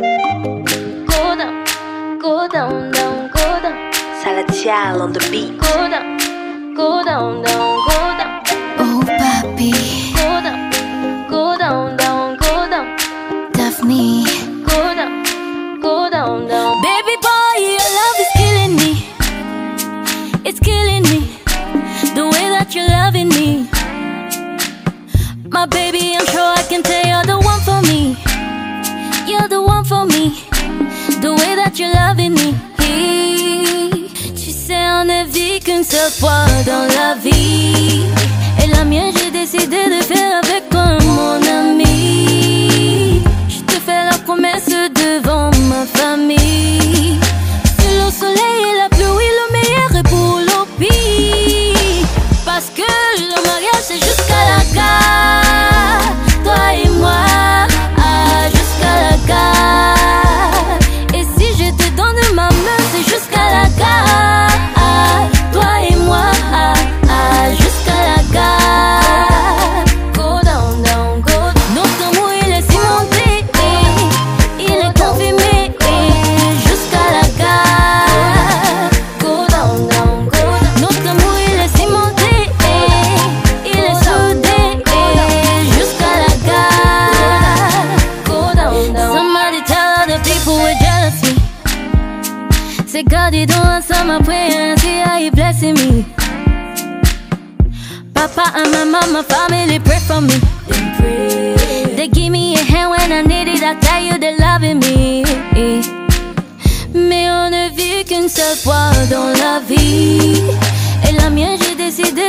Go down, go down, down, go down. Salatiel on the beat. Go down, go down, down, go down. Oh papi, Go down, go down, down, go down. Daphne. Go down, go down, down. Baby boy, your love is killing me. It's killing me. The way that you're loving me. My baby, I'm sure I can tell The way that you're loving me. Tu sais, on ne vit qu'une seule fois dans la vie. Et la mienne, j'ai décidé de faire people we're jealousy. Say God, you don't answer my prayer, see how you blessing me. Papa and my mama, family pray for me. They pray. They give me a hand when I need it. I tell you they're loving me. Mais on ne vit qu'une seule fois dans la vie. Et la mienne, j'ai décidé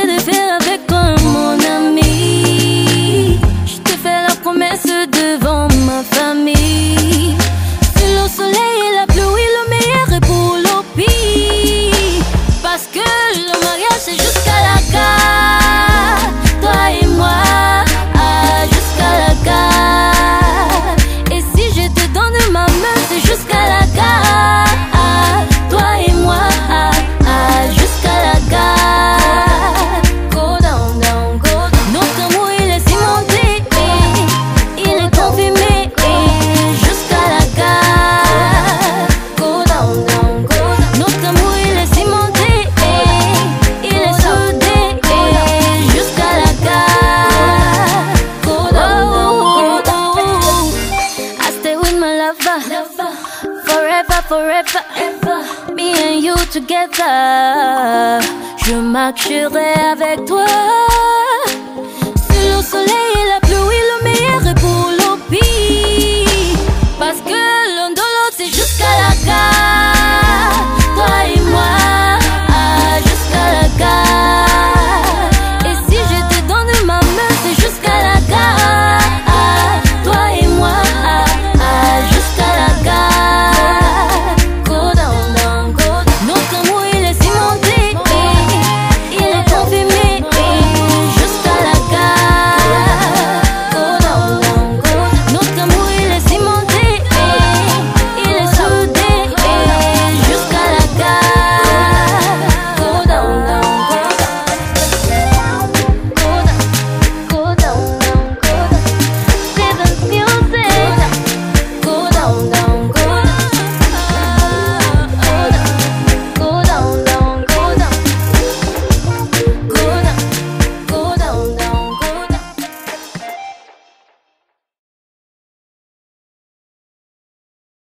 Ever. Forever, forever, ever. Me and you together. Je marcherai avec toi. Sous le soleil et la pluie, le meilleur est pour le pire. Parce que l'un de l'autre, c'est jusqu'à la